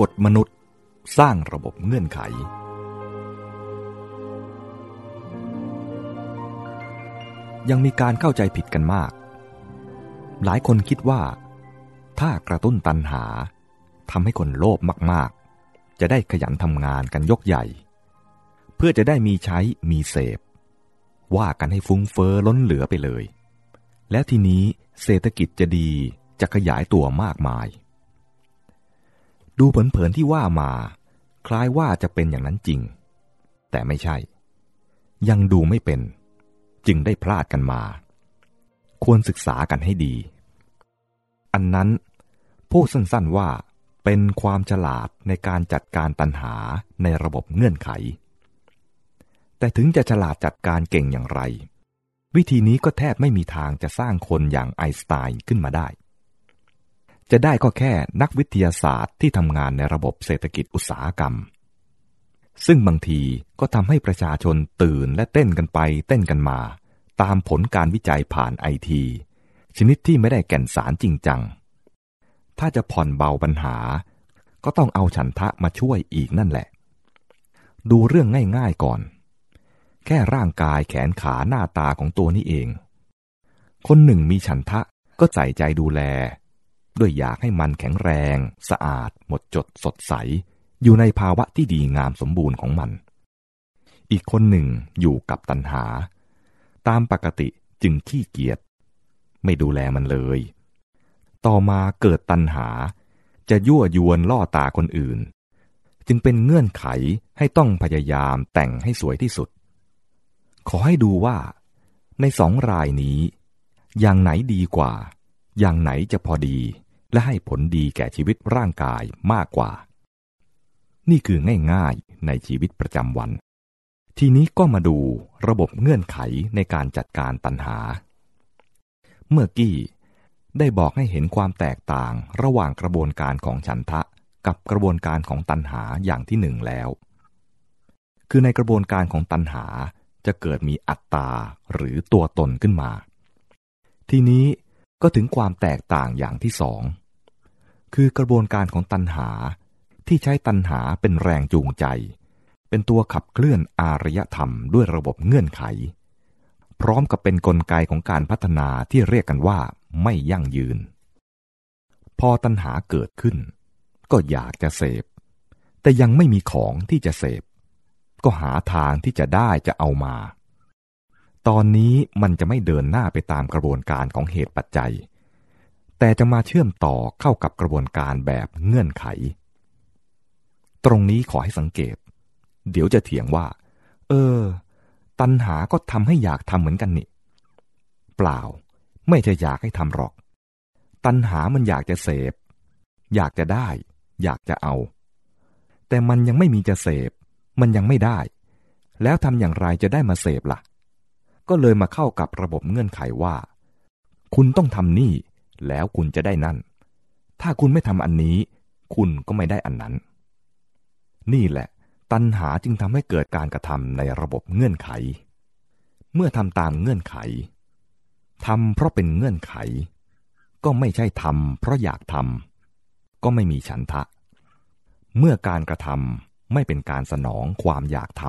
กฎมนุษย์สร้างระบบเงื่อนไข ยังมีการเข้าใจผิดกันมาก หลายคนคิดว่า ถ้ากระตุ้นตันหาทำให้คนโลภมากๆ จะได้ขยันทำงานกันยกใหญ่ เพื่อจะได้มีใช้มีเสพ ว่ากันให้ฟุ้งเฟอ้อล้นเหลือไปเลย แล้วทีนี้เศรษฐกิจจะดีจะขยายตัวมากมาย ดูเผินๆที่ว่ามา คล้ายว่าจะเป็นอย่างนั้นจริง แต่ไม่ใช่ ยังดูไม่เป็น จึงได้พลาดกันมา ควรศึกษากันให้ดี อันนั้นพูดสั้นๆว่าเป็นความฉลาดในการจัดการตัณหาในระบบเงื่อนไข แต่ถึงจะฉลาดจัดการเก่งอย่างไร วิธีนี้ก็แทบไม่มีทางจะสร้างคนอย่างไอน์สไตน์ขึ้นมาได้ จะได้ก็แค่นักวิทยาศาสตร์ที่ทำงานในระบบเศรษฐกิจอุตสาหกรรม ซึ่งบางทีก็ทำให้ประชาชนตื่นและเต้นกันไปเต้นกันมา ตามผลการวิจัยผ่านไอทีชนิดที่ไม่ได้แก่นสารจริงจัง ถ้าจะผ่อนเบาปัญหา ก็ต้องเอาฉันทะมาช่วยอีกนั่นแหละ ดูเรื่องง่ายๆก่อน แค่ร่างกายแขนขาหน้าตาของตัวนี้เอง คนหนึ่งมีฉันทะก็ใส่ใจดูแล ด้วยอยากให้มันแข็งแรง สะอาด หมดจดสดใส อยู่ในภาวะที่ดีงามสมบูรณ์ของมัน อีกคนหนึ่งอยู่กับตัณหา ตามปกติจึงขี้เกียจไม่ดูแลมันเลย ต่อมาเกิดตัณหา จะยั่วยวนล่อตาคนอื่น จึงเป็นเงื่อนไขให้ต้องพยายามแต่งให้สวยที่สุด ขอให้ดูว่า ในสองรายนี้ อย่างไหนดีกว่า อย่างไหนจะพอดี และให้ผลดีแก่ชีวิตร่างกายมากกว่า นี่คือง่ายๆในชีวิตประจำวัน ทีนี้ก็มาดูระบบเงื่อนไขในการจัดการตัณหา เมื่อกี้ได้บอกให้เห็นความแตกต่างระหว่างกระบวนการของฉันทะกับกระบวนการของตัณหาอย่างที่หนึ่งแล้ว คือในกระบวนการของตัณหาจะเกิดมีอัตตาหรือตัวตนขึ้นมา ทีนี้ก็ถึงความแตกต่างอย่างที่สอง คือกระบวนการของตัณหาที่ใช้ตัณหาเป็นแรงจูงใจ เป็นตัวขับเคลื่อนอารยธรรมด้วยระบบเงื่อนไข พร้อมกับเป็นนกลไกของการพัฒนาที่เรียกกันว่าไม่ยั่งยืน พอตัณหาเกิดขึ้น ก็อยากจะเสพ แต่ยังไม่มีของที่จะเสพ ก็หาทางที่จะได้จะเอามา ตอนนี้มันจะไม่เดินหน้าไปตามกระบวนการของเหตุปัจจัย แต่จะมาเชื่อมต่อเข้ากับกระบวนการแบบเงื่อนไข ตรงนี้ขอให้สังเกต เดี๋ยวจะเถียงว่า เออ ตัณหาก็ทำให้อยากทำเหมือนกันนี่ เปล่า ไม่จะอยากให้ทำหรอก ตัณหามันอยากจะเสพ อยากจะได้ อยากจะเอา แต่มันยังไม่มีจะเสพ มันยังไม่ได้ แล้วทำอย่างไรจะได้มาเสพละ่ะ ก็เลยมาเข้ากับระบบเงื่อนไขว่า คุณต้องทำนี่ แล้วคุณจะได้นั่น ถ้าคุณไม่ทำอันนี้ คุณก็ไม่ได้อันนั้น นี่แหละ ตัณหาจึงทำให้เกิดการกระทำในระบบเงื่อนไข เมื่อทำตามเงื่อนไขทำเพราะเป็นเงื่อนไข ก็ไม่ใช่ทำเพราะอยากทำก็ไม่มีฉันทะ เมื่อการกระทำไม่เป็นการสนองความอยากท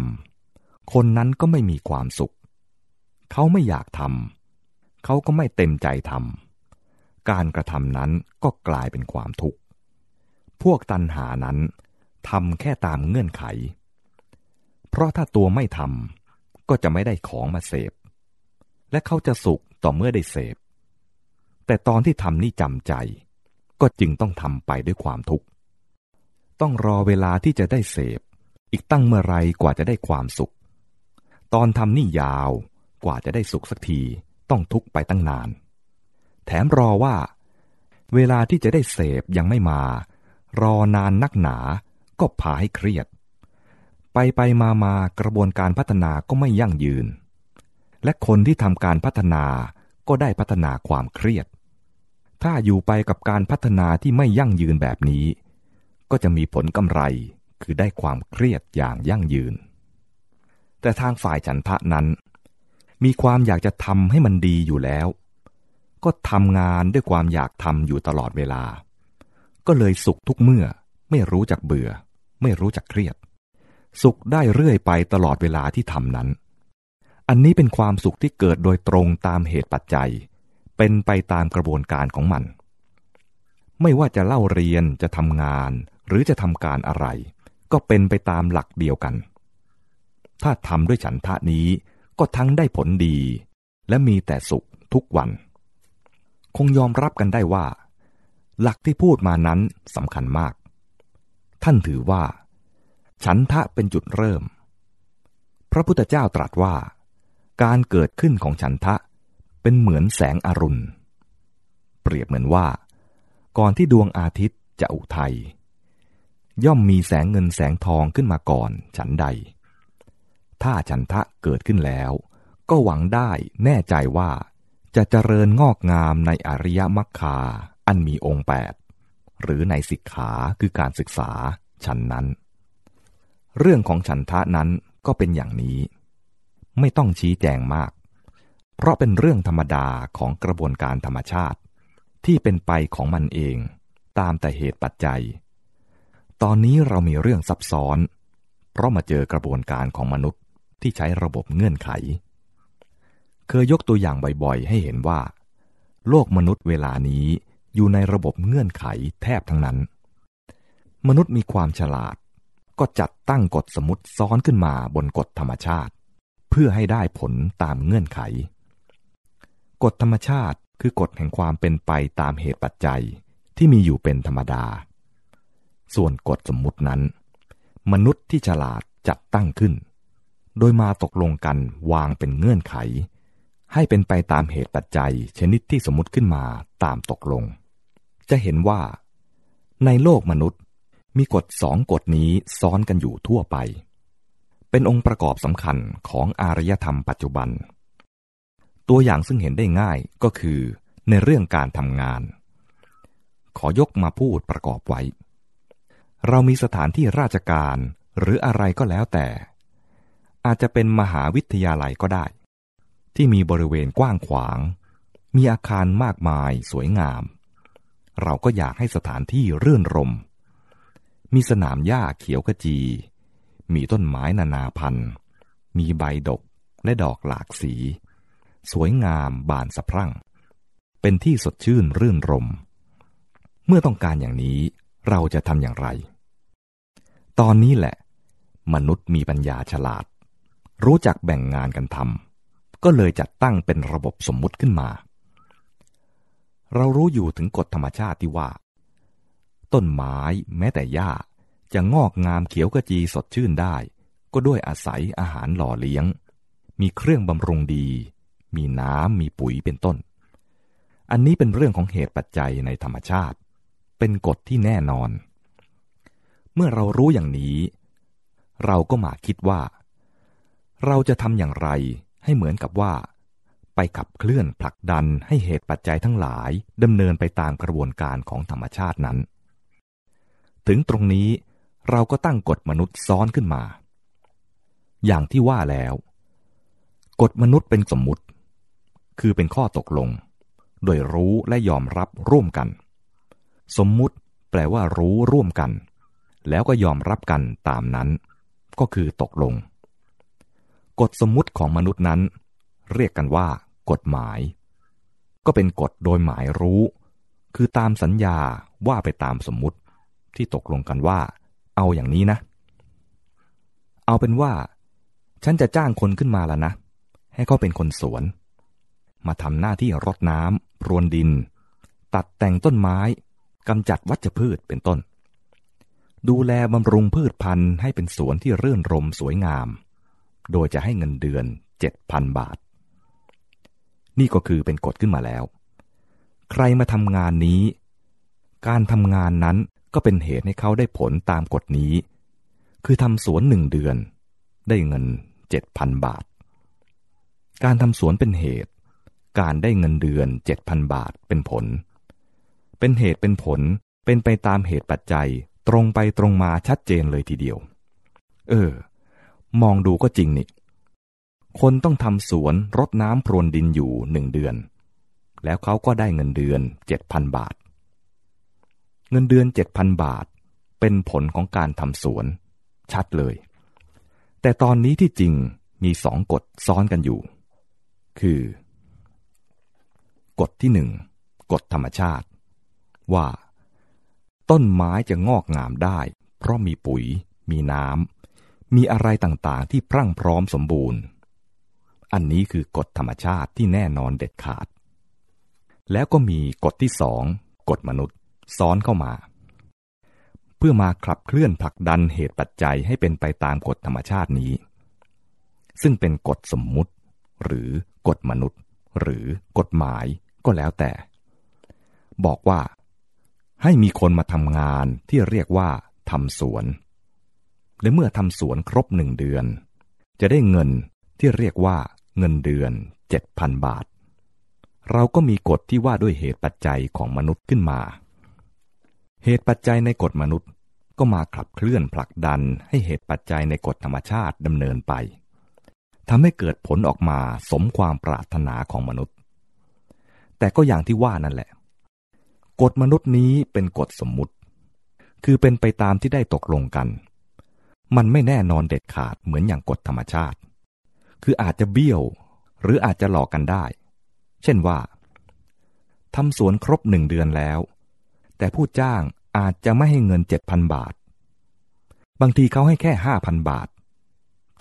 ำคนนั้นก็ไม่มีความสุข เขาไม่อยากทำเขาก็ไม่เต็มใจทำ การกระทำนั้นก็กลายเป็นความทุกข์ พวกตันหานั้นทำแค่ตามเงื่อนไข เพราะถ้าตัวไม่ทำก็จะไม่ได้ของมาเสพ และเขาจะสุขต่อเมื่อได้เสพ แต่ตอนที่ทำนี่จำใจ ก็จึงต้องทำไปด้วยความทุกข์ ต้องรอเวลาที่จะได้เสพ อีกตั้งเมื่อไรกว่าจะได้ความสุข ตอนทำนี่ยาวกว่าจะได้สุขสักทีต้องทุกข์ไปตั้งนาน แถมรอว่า เวลาที่จะได้เสพยังไม่มา รอนานนักหนาก็พาให้เครียด ไปไปมามากระบวนการพัฒนาก็ไม่ยั่งยืน และคนที่ทำการพัฒนาก็ได้พัฒนาความเครียด ถ้าอยู่ไปกับการพัฒนาที่ไม่ยั่งยืนแบบนี้ ก็จะมีผลกำไรคือได้ความเครียดอย่างยั่งยืน แต่ทางฝ่ายฉันทะนั้น มีความอยากจะทำให้มันดีอยู่แล้ว ก็ทำงานด้วยความอยากทำอยู่ตลอดเวลา ก็เลยสุขทุกเมื่อไม่รู้จักเบื่อ ไม่รู้จักเครียด สุขได้เรื่อยไปตลอดเวลาที่ทำนั้น อันนี้เป็นความสุขที่เกิดโดยตรงตามเหตุปัจจัย เป็นไปตามกระบวนการของมัน ไม่ว่าจะเล่าเรียนจะทำงาน หรือจะทำการอะไร ก็เป็นไปตามหลักเดียวกัน ถ้าทำด้วยฉันทะนี้ก็ทั้งได้ผลดี และมีแต่สุขทุกวัน คงยอมรับกันได้ว่า หลักที่พูดมานั้นสำคัญมาก ท่านถือว่า ฉันทะเป็นจุดเริ่ม พระพุทธเจ้าตรัสว่า การเกิดขึ้นของฉันทะเป็นเหมือนแสงอรุณ เปรียบเหมือนว่า ก่อนที่ดวงอาทิตย์จะอุทัยย่อมมีแสงเงินแสงทองขึ้นมาก่อนฉันใด ถ้าฉันทะเกิดขึ้นแล้ว ก็หวังได้แน่ใจว่า จะเจริญงอกงามในอริยมรรคาอันมีองค์แปดหรือในสิกขาคือการศึกษาฉันนั้น เรื่องของฉันทะนั้นก็เป็นอย่างนี้ ไม่ต้องชี้แจงมาก เพราะเป็นเรื่องธรรมดาของกระบวนการธรรมชาติ ที่เป็นไปของมันเองตามแต่เหตุปัจจัย ตอนนี้เรามีเรื่องซับซ้อน เพราะมาเจอกระบวนการของมนุษย์ที่ใช้ระบบเงื่อนไข เคยยกตัวอย่างบ่อยๆ ให้เห็นว่า โลกมนุษย์เวลานี้อยู่ในระบบเงื่อนไขแทบทั้งนั้น มนุษย์มีความฉลาด ก็จัดตั้งกฎสมมติซ้อนขึ้นมาบนกฎธรรมชาติ เพื่อให้ได้ผลตามเงื่อนไข กฎธรรมชาติคือกฎแห่งความเป็นไปตามเหตุปัจจัยที่มีอยู่เป็นธรรมดา ส่วนกฎสมมุตินั้น มนุษย์ที่ฉลาดจัดตั้งขึ้น โดยมาตกลงกันวางเป็นเงื่อนไข ให้เป็นไปตามเหตุปัจจัยชนิดที่สมมติขึ้นมาตามตกลง จะเห็นว่า ในโลกมนุษย์มีกฎสองกฎนี้ซ้อนกันอยู่ทั่วไป เป็นองค์ประกอบสำคัญของอารยธรรมปัจจุบัน ตัวอย่างซึ่งเห็นได้ง่ายก็คือในเรื่องการทำงาน ขอยกมาพูดประกอบไว้ เรามีสถานที่ราชการหรืออะไรก็แล้วแต่ อาจจะเป็นมหาวิทยาลัยก็ได้ ที่มีบริเวณกว้างขวาง มีอาคารมากมายสวยงาม เราก็อยากให้สถานที่เรื่นรม มีสนามหญ้าเขียวขจี มีต้นไม้นานาพันธุ์ มีใบดกและดอกหลากสี สวยงามบานสะพรั่ง เป็นที่สดชื่นรื่นรม เมื่อต้องการอย่างนี้เราจะทำอย่างไร ตอนนี้แหละ มนุษย์มีปัญญาฉลาด รู้จักแบ่งงานกันทำ ก็เลยจัดตั้งเป็นระบบสมมุติขึ้นมา เรารู้อยู่ถึงกฎธรรมชาติที่ว่า ต้นไม้แม้แต่หญ้าจะงอกงามเขียวกระจีสดชื่นได้ ก็ด้วยอาศัยอาหารหล่อเลี้ยง มีเครื่องบำรุงดี มีน้ำมีปุ๋ยเป็นต้น อันนี้เป็นเรื่องของเหตุปัจจัยในธรรมชาติ เป็นกฎที่แน่นอน เมื่อเรารู้อย่างนี้ เราก็มาคิดว่า เราจะทำอย่างไร ให้เหมือนกับว่า ไปขับเคลื่อนผลักดันให้เหตุปัจจัยทั้งหลายดำเนินไปตามกระบวนการของธรรมชาตินั้น ถึงตรงนี้เราก็ตั้งกฎมนุษย์ซ้อนขึ้นมา อย่างที่ว่าแล้ว กฎมนุษย์เป็นสมมุติ คือเป็นข้อตกลง โดยรู้และยอมรับร่วมกัน สมมุติแปลว่ารู้ร่วมกัน แล้วก็ยอมรับกันตามนั้น ก็คือตกลง กฎสมมุติของมนุษย์นั้น เรียกกันว่า กฎหมาย ก็เป็นกฎโดยหมายรู้ คือตามสัญญาว่าไปตามสมมุติที่ตกลงกันว่า เอาอย่างนี้นะ เอาเป็นว่า ฉันจะจ้างคนขึ้นมาแล้วนะ ให้เขาเป็นคนสวน มาทำหน้าที่รดน้ำพรวนดิน ตัดแต่งต้นไม้กำจัดวัชพืชเป็นต้น ดูแลบำรุงพืชพันธุ์ให้เป็นสวนที่เรื่นรมสวยงาม โดยจะให้เงินเดือนเจ็ดพันบาท นี่ก็คือเป็นกฎขึ้นมาแล้ว ใครมาทำงานนี้ การทำงานนั้นก็เป็นเหตุให้เขาได้ผลตามกฎนี้ คือทำสวนหนึ่งเดือน ได้เงินเจ็ดพันบาท การทำสวนเป็นเหตุ การได้เงินเดือนเจ็ดพันบาทเป็นผล เป็นเหตุเป็นผลเป็นไปตามเหตุปัจจัยตรงไปตรงมาชัดเจนเลยทีเดียว เออ มองดูก็จริงนี่ คนต้องทำสวนรดน้ำพรวนดินอยู่หนึ่งเดือน แล้วเขาก็ได้เงินเดือนเจ็ดพันบาท เงินเดือนเจ็ดพันบาท เป็นผลของการทำสวน ชัดเลย แต่ตอนนี้ที่จริงมีสองกฎซ้อนกันอยู่ คือ กฎที่หนึ่งกฎธรรมชาติ ว่า ต้นไม้จะงอกงามได้ เพราะมีปุ๋ย มีน้ำ มีอะไรต่างๆที่พรั่งพร้อมสมบูรณ์ อันนี้คือกฎธรรมชาติที่แน่นอนเด็ดขาด แล้วก็มีกฎที่สองกฎมนุษย์ซ้อนเข้ามา เพื่อมาขับเคลื่อนผลักดันเหตุปัจจัยให้เป็นไปตามกฎธรรมชาตินี้ ซึ่งเป็นกฎสมมุติ หรือกฎมนุษย์ หรือกฎหมายก็แล้วแต่ บอกว่าให้มีคนมาทำงานที่เรียกว่าทำสวน และเมื่อทำสวนครบหนึ่งเดือน จะได้เงินที่เรียกว่าเงินเดือนเจ็ดพันบาท เราก็มีกฎที่ว่าด้วยเหตุปัจจัยของมนุษย์ขึ้นมา เหตุปัจจัยในกฎมนุษย์ก็มาขับเคลื่อนผลักดันให้เหตุปัจจัยในกฎธรรมชาติดำเนินไปทำให้เกิดผลออกมาสมความปรารถนาของมนุษย์ แต่ก็อย่างที่ว่านั่นแหละ กฎมนุษย์นี้เป็นกฎสมมุติ คือเป็นไปตามที่ได้ตกลงกัน มันไม่แน่นอนเด็ดขาดเหมือนอย่างกฎธรรมชาติ คืออาจจะเบี้ยว หรืออาจจะหลอกกันได้ เช่นว่าทำสวนครบหนึ่งเดือนแล้ว แต่ผู้จ้างอาจจะไม่ให้เงินเจ็ดพันบาท บางทีเขาให้แค่ห้าพันบาท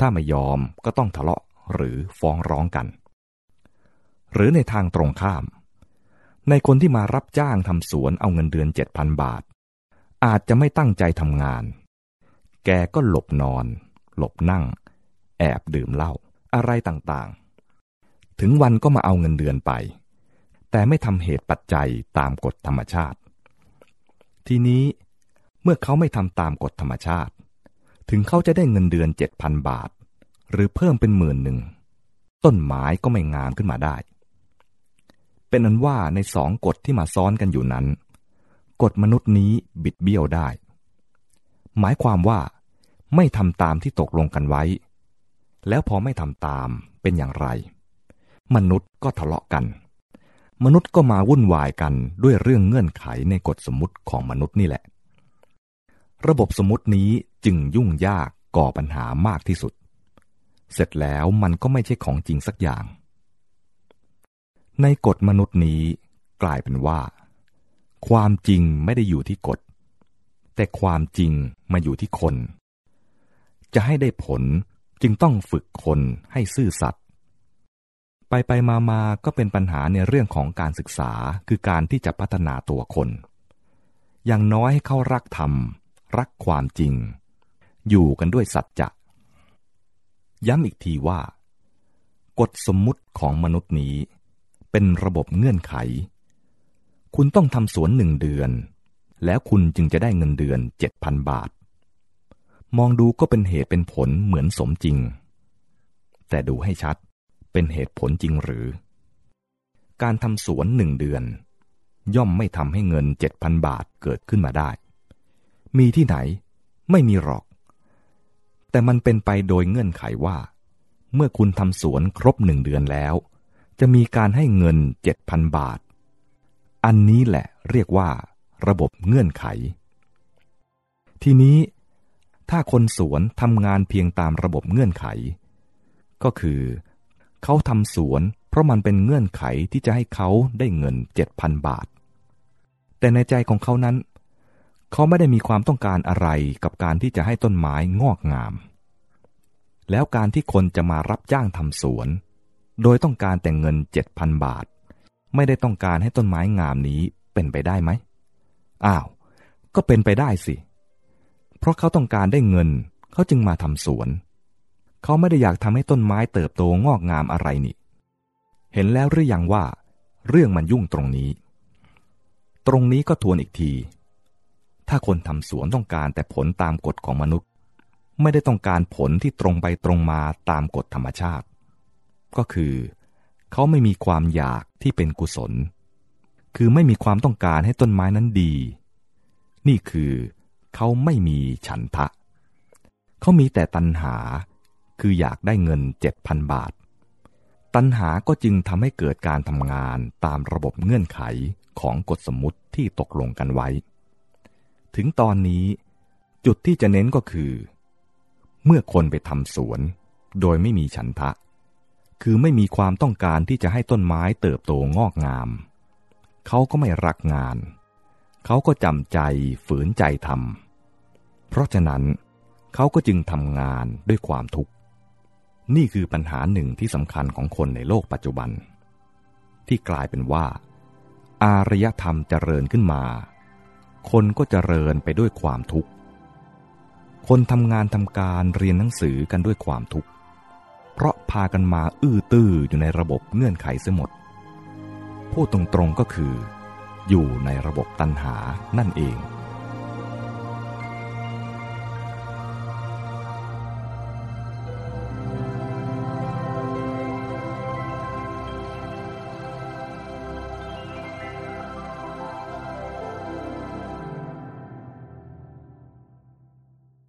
ถ้าไม่ยอมก็ต้องทะเลาะหรือฟ้องร้องกัน หรือในทางตรงข้าม ในคนที่มารับจ้างทำสวนเอาเงินเดือนเจ็ดพันบาท อาจจะไม่ตั้งใจทำงาน แกก็หลบนอน หลบนั่ง แอบดื่มเหล้าอะไรต่างๆ ถึงวันก็มาเอาเงินเดือนไป แต่ไม่ทำเหตุปัจจัยตามกฎธรรมชาติ ทีนี้เมื่อเขาไม่ทำตามกฎธรรมชาติ ถึงเขาจะได้เงินเดือนเจ็ดพันบาท หรือเพิ่มเป็นหมื่นหนึ่ง ต้นไม้ก็ไม่งามขึ้นมาได้ เป็นอันว่าในสองกฎที่มาซ้อนกันอยู่นั้น กฎมนุษย์นี้บิดเบี้ยวได้ หมายความว่า ไม่ทำตามที่ตกลงกันไว้ แล้วพอไม่ทำตามเป็นอย่างไร มนุษย์ก็ทะเลาะกัน มนุษย์ก็มาวุ่นวายกันด้วยเรื่องเงื่อนไขในกฎสมมติของมนุษย์นี่แหละ ระบบสมมตินี้จึงยุ่งยากก่อปัญหามากที่สุด เสร็จแล้วมันก็ไม่ใช่ของจริงสักอย่าง ในกฎมนุษย์นี้กลายเป็นว่า ความจริงไม่ได้อยู่ที่กฎ แต่ความจริงมาอยู่ที่คน จะให้ได้ผลจึงต้องฝึกคนให้ซื่อสัตย์ไปไปมามาก็เป็นปัญหาในเรื่องของการศึกษาคือการที่จะพัฒนาตัวคน อย่างน้อยให้เขารักธรรม รักความจริง อยู่กันด้วยสัจจะ ย้ำอีกทีว่า กฎสมมุติของมนุษย์นี้ เป็นระบบเงื่อนไข คุณต้องทำสวนหนึ่งเดือน แล้วคุณจึงจะได้เงินเดือนเจ็ดพันบาท มองดูก็เป็นเหตุเป็นผลเหมือนสมจริง แต่ดูให้ชัดเป็นเหตุผลจริงหรือ การทำสวนหนึ่งเดือน ย่อมไม่ทำให้เงินเจ็ดพันบาทเกิดขึ้นมาได้ มีที่ไหนไม่มีหรอก แต่มันเป็นไปโดยเงื่อนไขว่า เมื่อคุณทำสวนครบหนึ่งเดือนแล้ว จะมีการให้เงินเจ็ดพันบาท อันนี้แหละเรียกว่า ระบบเงื่อนไข ทีนี้ ถ้าคนสวนทำงานเพียงตามระบบเงื่อนไข ก็คือ เขาทำสวนเพราะมันเป็นเงื่อนไขที่จะให้เขาได้เงินเจ็ดพันบาท แต่ในใจของเขานั้น เขาไม่ได้มีความต้องการอะไรกับการที่จะให้ต้นไม้งอกงาม แล้วการที่คนจะมารับจ้างทำสวน โดยต้องการแต่เงินเจ็ดพันบาท ไม่ได้ต้องการให้ต้นไม้งามนี้เป็นไปได้ไหม อ้าว ก็เป็นไปได้สิ เพราะเขาต้องการได้เงิน เขาจึงมาทำสวน เขาไม่ได้อยากทำให้ต้นไม้เติบโตงอกงามอะไรนี่ เห็นแล้วหรือยังว่า เรื่องมันยุ่งตรงนี้ ตรงนี้ก็ทวนอีกที ถ้าคนทำสวนต้องการแต่ผลตามกฎของมนุษย์ ไม่ได้ต้องการผลที่ตรงไปตรงมาตามกฎธรรมชาติ ก็คือ เขาไม่มีความอยากที่เป็นกุศล คือไม่มีความต้องการให้ต้นไม้นั้นดี นี่คือ เขาไม่มีฉันทะ เขามีแต่ตัณหา คืออยากได้เงินเจ็ดพันบาท ตัณหาก็จึงทำให้เกิดการทำงานตามระบบเงื่อนไขของกฎสมมติที่ตกลงกันไว้ ถึงตอนนี้จุดที่จะเน้นก็คือ เมื่อคนไปทำสวน โดยไม่มีฉันทะ คือไม่มีความต้องการที่จะให้ต้นไม้เติบโตงอกงาม เขาก็ไม่รักงาน เขาก็จำใจฝืนใจทำ เพราะฉะนั้นเขาก็จึงทำงานด้วยความทุกข์ นี่คือปัญหาหนึ่งที่สำคัญของคนในโลกปัจจุบัน ที่กลายเป็นว่า อารยธรรมเจริญขึ้นมา คนก็เจริญไปด้วยความทุกข์ คนทำงานทำการเรียนหนังสือกันด้วยความทุกข์ เพราะพากันมาอื้อตื้ออยู่ในระบบเงื่อนไขเสียหมด พูดตรงๆก็คือ อยู่ในระบบตันหานั่นเอง